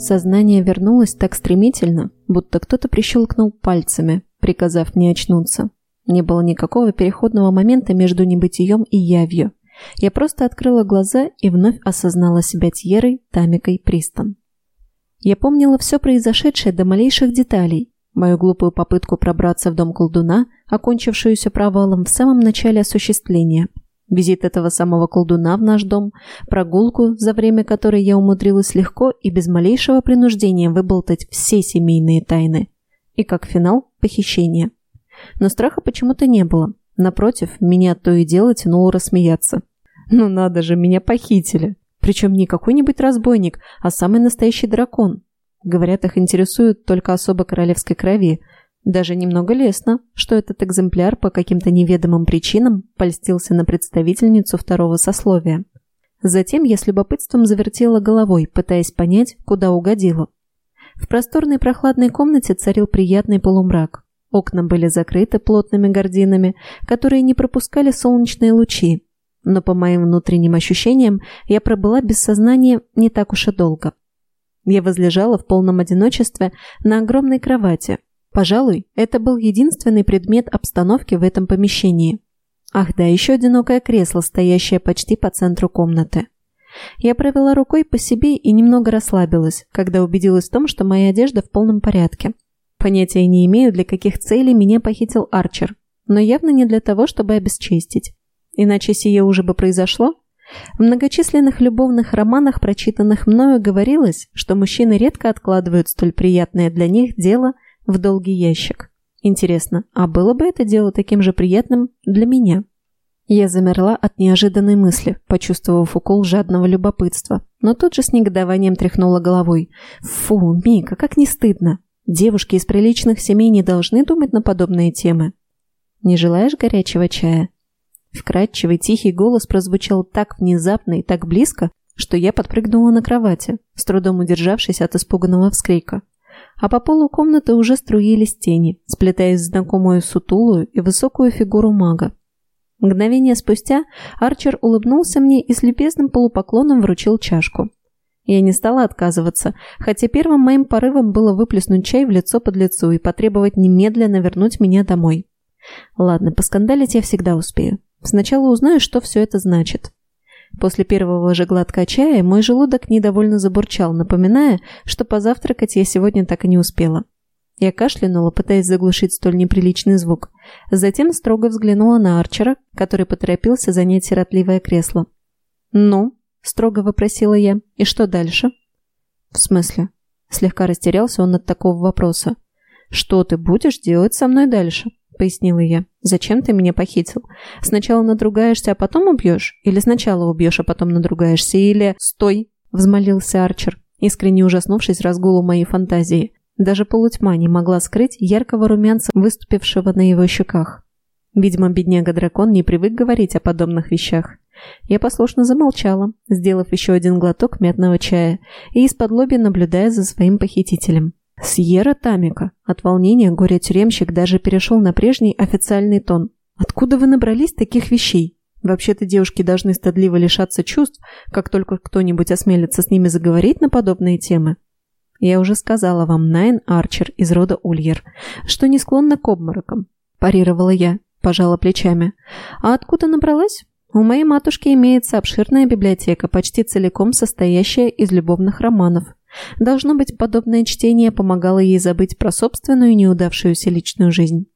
Сознание вернулось так стремительно, будто кто-то прищелкнул пальцами, приказав мне очнуться. Не было никакого переходного момента между небытием и явью. Я просто открыла глаза и вновь осознала себя Тьерой, Тамикой, Пристон. Я помнила все произошедшее до малейших деталей, мою глупую попытку пробраться в дом колдуна, окончившуюся провалом в самом начале осуществления, визит этого самого колдуна в наш дом, прогулку, за время которой я умудрилась легко и без малейшего принуждения выболтать все семейные тайны, и как финал – похищение. Но страха почему-то не было. Напротив, меня то и дело тянуло рассмеяться. Ну надо же, меня похитили. Причем не какой-нибудь разбойник, а самый настоящий дракон. Говорят, их интересует только особо королевской крови. Даже немного лестно, что этот экземпляр по каким-то неведомым причинам польстился на представительницу второго сословия. Затем я с любопытством завертела головой, пытаясь понять, куда угодила. В просторной прохладной комнате царил приятный полумрак. Окна были закрыты плотными гардинами, которые не пропускали солнечные лучи, но по моим внутренним ощущениям я пробыла без сознания не так уж и долго. Я возлежала в полном одиночестве на огромной кровати. Пожалуй, это был единственный предмет обстановки в этом помещении. Ах да, еще одинокое кресло, стоящее почти по центру комнаты. Я провела рукой по себе и немного расслабилась, когда убедилась в том, что моя одежда в полном порядке. Понятия не имею, для каких целей меня похитил Арчер, но явно не для того, чтобы обесчестить. Иначе сие уже бы произошло. В многочисленных любовных романах, прочитанных мною, говорилось, что мужчины редко откладывают столь приятное для них дело в долгий ящик. Интересно, а было бы это дело таким же приятным для меня? Я замерла от неожиданной мысли, почувствовав укол жадного любопытства, но тут же с негодованием тряхнула головой. «Фу, Мика, как не стыдно! Девушки из приличных семей не должны думать на подобные темы. Не желаешь горячего чая?» Вкрадчивый тихий голос прозвучал так внезапно и так близко, что я подпрыгнула на кровати, с трудом удержавшись от испуганного вскрика. А по полу комнаты уже струились тени, сплетаясь в знакомую сутулую и высокую фигуру мага. Мгновение спустя Арчер улыбнулся мне и с любезным полупоклоном вручил чашку. Я не стала отказываться, хотя первым моим порывом было выплеснуть чай в лицо под лицо и потребовать немедленно вернуть меня домой. Ладно, поскандалить я всегда успею. Сначала узнаю, что все это значит. После первого же глотка чая мой желудок недовольно забурчал, напоминая, что позавтракать я сегодня так и не успела. Я кашлянула, пытаясь заглушить столь неприличный звук. Затем строго взглянула на Арчера, который поторопился занять сиротливое кресло. «Ну?» – строго вопросила я. «И что дальше?» «В смысле?» Слегка растерялся он от такого вопроса. «Что ты будешь делать со мной дальше?» Пояснила я. «Зачем ты меня похитил? Сначала надругаешься, а потом убьешь? Или сначала убьешь, а потом надругаешься? Или...» «Стой!» — взмолился Арчер, искренне ужаснувшись разгулу моей фантазии. Даже полутьма не могла скрыть яркого румянца, выступившего на его щеках. Видимо, бедняга-дракон не привык говорить о подобных вещах. Я послушно замолчала, сделав еще один глоток мятного чая и из-под лоби наблюдая за своим похитителем. Сьерра Тамика. От волнения горе-тюремщик даже перешел на прежний официальный тон. «Откуда вы набрались таких вещей? Вообще-то девушки должны стыдливо лишаться чувств, как только кто-нибудь осмелится с ними заговорить на подобные темы. Я уже сказала вам, Найн Арчер из рода Ульер, что не склонна к обморокам. Парировала я, пожала плечами. А откуда набралась? У моей матушки имеется обширная библиотека, почти целиком состоящая из любовных романов. Должно быть, подобное чтение помогало ей забыть про собственную неудавшуюся личную жизнь.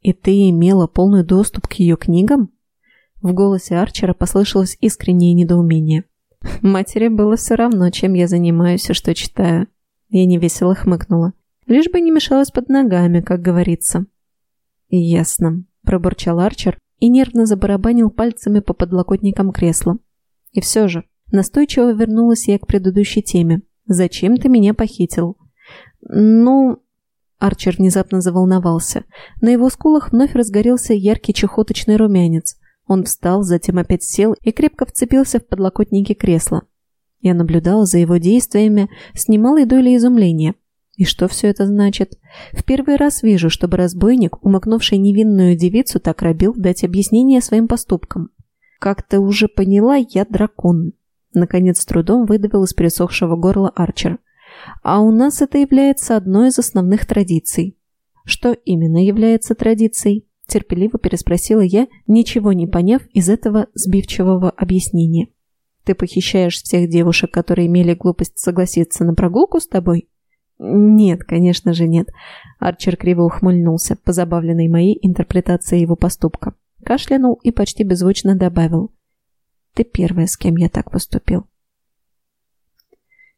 «И ты имела полный доступ к ее книгам?» В голосе Арчера послышалось искреннее недоумение. Матери было все равно, чем я занимаюсь и что читаю. Я невесело хмыкнула. Лишь бы не мешалась под ногами, как говорится. «Ясно», – пробурчал Арчер и нервно забарабанил пальцами по подлокотникам кресла. И все же, настойчиво вернулась я к предыдущей теме. Зачем ты меня похитил?» «Ну...» Арчер внезапно заволновался. На его скулах вновь разгорелся яркий чехоточный румянец. Он встал, затем опять сел и крепко вцепился в подлокотники кресла. Я наблюдала за его действиями с немалой долей изумления. И что все это значит? В первый раз вижу, чтобы разбойник, умыкнувший невинную девицу, так робил дать объяснение своим поступкам. Как ты уже поняла, я дракон. Наконец, с трудом выдавил из пересохшего горла Арчер. А у нас это является одной из основных традиций. Что именно является традицией? Терпеливо переспросила я, ничего не поняв из этого сбивчивого объяснения. Ты похищаешь всех девушек, которые имели глупость согласиться на прогулку с тобой? Нет, конечно же нет. Арчер криво ухмыльнулся, позабавленный моей интерпретацией его поступка. Кашлянул и почти беззвучно добавил. Ты первая, с кем я так поступил.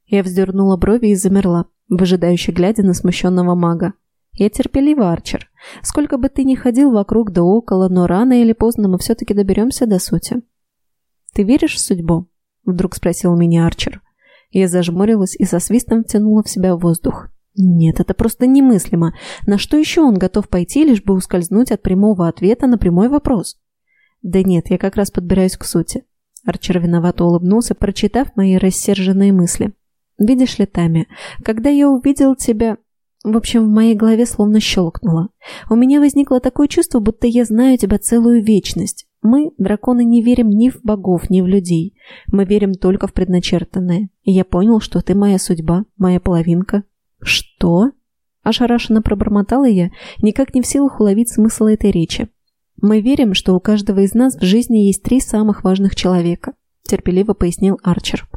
Я вздернула брови и замерла, выжидающе глядя на смущенного мага. Я терпелива, Арчер. Сколько бы ты ни ходил вокруг да около, но рано или поздно мы все-таки доберемся до сути. Ты веришь в судьбу? Вдруг спросил меня Арчер. Я зажмурилась и со свистом втянула в себя воздух. Нет, это просто немыслимо. На что еще он готов пойти, лишь бы ускользнуть от прямого ответа на прямой вопрос? Да нет, я как раз подбираюсь к сути. Арчер виновато улыбнулся, прочитав мои рассерженные мысли. «Видишь ли, Тами, когда я увидел тебя...» В общем, в моей голове словно щелкнуло. У меня возникло такое чувство, будто я знаю тебя целую вечность. Мы, драконы, не верим ни в богов, ни в людей. Мы верим только в предначертанное. И я понял, что ты моя судьба, моя половинка. Что? Ошарашенно пробормотала я, никак не в силах уловить смысл этой речи. Мы верим, что у каждого из нас в жизни есть три самых важных человека, терпеливо пояснил Арчер.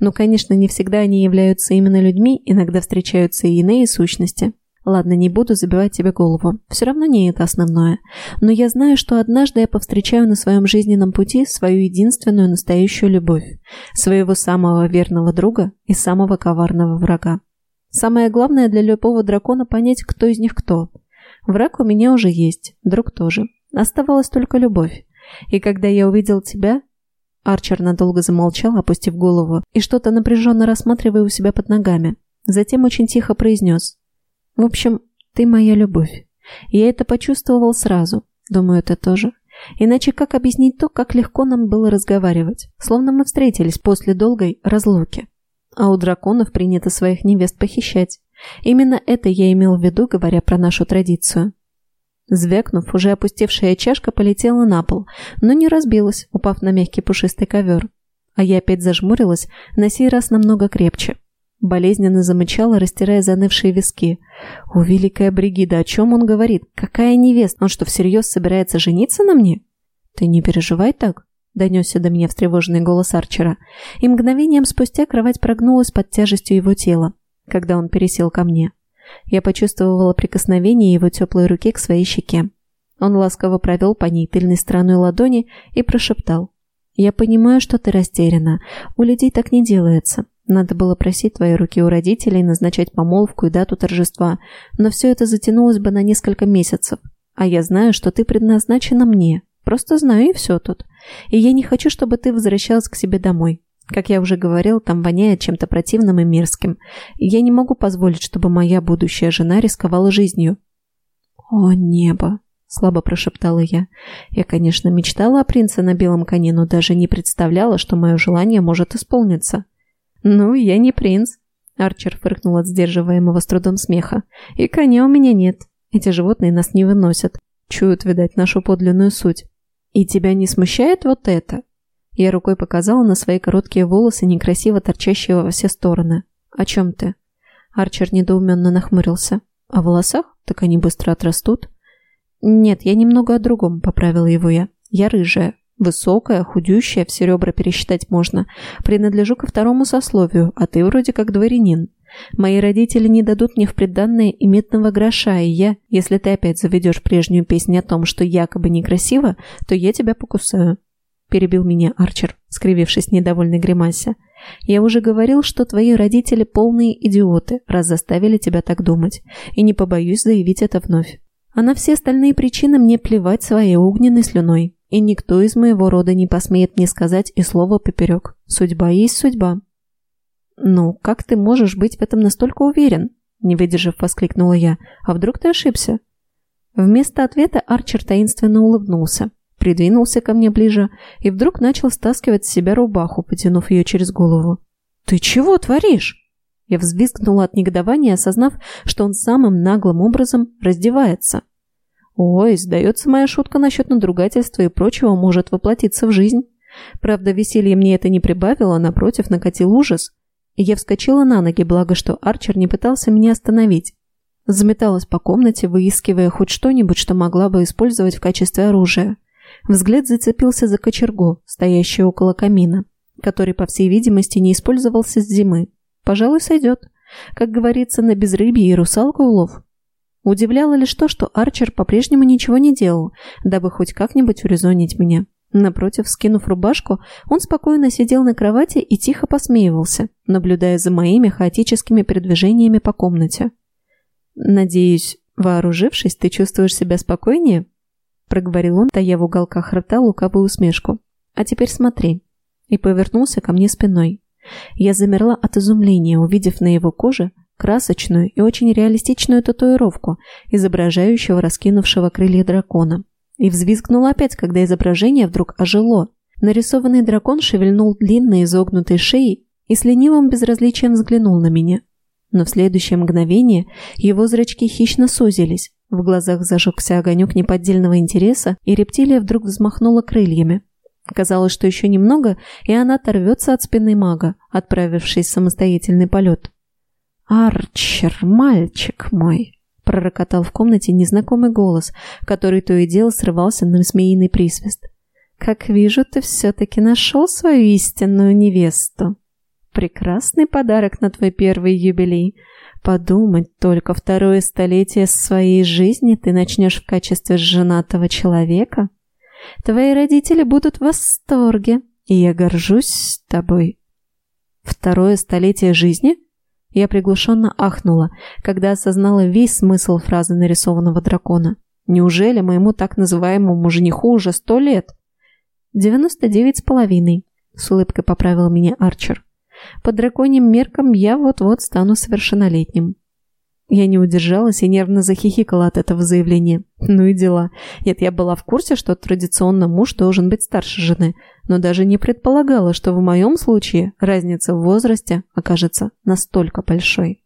Но, конечно, не всегда они являются именно людьми, иногда встречаются и иные сущности. Ладно, не буду забивать тебе голову. Все равно не это основное. Но я знаю, что однажды я повстречаю на своем жизненном пути свою единственную настоящую любовь, своего самого верного друга и самого коварного врага. Самое главное для любого дракона понять, кто из них кто. Враг у меня уже есть, друг тоже. Оставалась только любовь. И когда я увидел тебя... Арчер надолго замолчал, опустив голову, и что-то напряженно рассматривая у себя под ногами. Затем очень тихо произнес. В общем, ты моя любовь. Я это почувствовал сразу. Думаю, это тоже. Иначе как объяснить то, как легко нам было разговаривать? Словно мы встретились после долгой разлуки. А у драконов принято своих невест похищать. Именно это я имел в виду, говоря про нашу традицию. Звякнув, уже опустевшая чашка полетела на пол, но не разбилась, упав на мягкий пушистый ковер. А я опять зажмурилась, на сей раз намного крепче. Болезненно замычала, растирая занывшие виски. «О, великая Бригида, о чем он говорит? Какая невеста? Он что, всерьез собирается жениться на мне?» «Ты не переживай так», — донесся до меня встревоженный голос Арчера. И мгновением спустя кровать прогнулась под тяжестью его тела, когда он пересел ко мне. Я почувствовала прикосновение его теплой руки к своей щеке. Он ласково провел по ней тыльной стороной ладони и прошептал. «Я понимаю, что ты растеряна. У людей так не делается. Надо было просить твои руки у родителей, назначать помолвку и дату торжества, но все это затянулось бы на несколько месяцев. А я знаю, что ты предназначена мне. Просто знаю, и все тут. И я не хочу, чтобы ты возвращалась к себе домой. Как я уже говорил, там воняет чем-то противным и мерзким. И я не могу позволить, чтобы моя будущая жена рисковала жизнью. «О, небо!» – слабо прошептала я. Я, конечно, мечтала о принце на белом коне, но даже не представляла, что мое желание может исполниться. «Ну, я не принц», — Арчер фыркнул от сдерживаемого с трудом смеха. «И коня у меня нет. Эти животные нас не выносят. Чуют, видать, нашу подлинную суть. И тебя не смущает вот это?» Я рукой показала на свои короткие волосы, некрасиво торчащие во все стороны. «О чем ты?» Арчер недоуменно нахмурился. «О волосах? Так они быстро отрастут». «Нет, я немного о другом», — поправила его я. «Я рыжая. Высокая, худющая, все ребра пересчитать можно. Принадлежу ко второму сословию, а ты вроде как дворянин. Мои родители не дадут мне в приданное и медного гроша, и я, если ты опять заведешь прежнюю песню о том, что якобы некрасиво, то я тебя покусаю. Перебил меня Арчер, скривившись недовольной гримасе. Я уже говорил, что твои родители полные идиоты, раз заставили тебя так думать, и не побоюсь заявить это вновь. А на все остальные причины мне плевать своей огненной слюной и никто из моего рода не посмеет мне сказать и слова поперек. Судьба есть судьба. «Ну, как ты можешь быть в этом настолько уверен?» Не выдержав, воскликнула я. «А вдруг ты ошибся?» Вместо ответа Арчер таинственно улыбнулся, придвинулся ко мне ближе и вдруг начал стаскивать с себя рубаху, потянув ее через голову. «Ты чего творишь?» Я взвизгнула от негодования, осознав, что он самым наглым образом раздевается. Ой, сдается моя шутка насчет надругательства и прочего может воплотиться в жизнь. Правда, веселье мне это не прибавило, напротив, накатил ужас. Я вскочила на ноги, благо что Арчер не пытался меня остановить. Заметалась по комнате, выискивая хоть что-нибудь, что могла бы использовать в качестве оружия. Взгляд зацепился за кочергу, стоящую около камина, который, по всей видимости, не использовался с зимы. Пожалуй, сойдет. Как говорится, на безрыбье и русалку улов. Удивляло лишь то, что Арчер по-прежнему ничего не делал, дабы хоть как-нибудь урезонить меня. Напротив, скинув рубашку, он спокойно сидел на кровати и тихо посмеивался, наблюдая за моими хаотическими передвижениями по комнате. «Надеюсь, вооружившись, ты чувствуешь себя спокойнее?» Проговорил он, тая в уголках рта лукавую усмешку. «А теперь смотри». И повернулся ко мне спиной. Я замерла от изумления, увидев на его коже красочную и очень реалистичную татуировку, изображающего раскинувшего крылья дракона. И взвизгнула опять, когда изображение вдруг ожило. Нарисованный дракон шевельнул длинной изогнутой шеей и с ленивым безразличием взглянул на меня. Но в следующее мгновение его зрачки хищно сузились, в глазах зажегся огонек неподдельного интереса, и рептилия вдруг взмахнула крыльями. Казалось, что еще немного, и она оторвется от спины мага, отправившись в самостоятельный полет. «Арчер, мальчик мой!» — пророкотал в комнате незнакомый голос, который то и дело срывался на змеиный присвист. «Как вижу, ты все-таки нашел свою истинную невесту. Прекрасный подарок на твой первый юбилей. Подумать только, второе столетие своей жизни ты начнешь в качестве женатого человека. Твои родители будут в восторге, и я горжусь тобой. Второе столетие жизни? Я приглушенно ахнула, когда осознала весь смысл фразы нарисованного дракона. Неужели моему так называемому жениху уже сто лет? Девяносто девять с половиной, с улыбкой поправил меня Арчер. По драконьим меркам я вот-вот стану совершеннолетним. Я не удержалась и нервно захихикала от этого заявления. Ну и дела. Нет, я была в курсе, что традиционно муж должен быть старше жены, но даже не предполагала, что в моем случае разница в возрасте окажется настолько большой.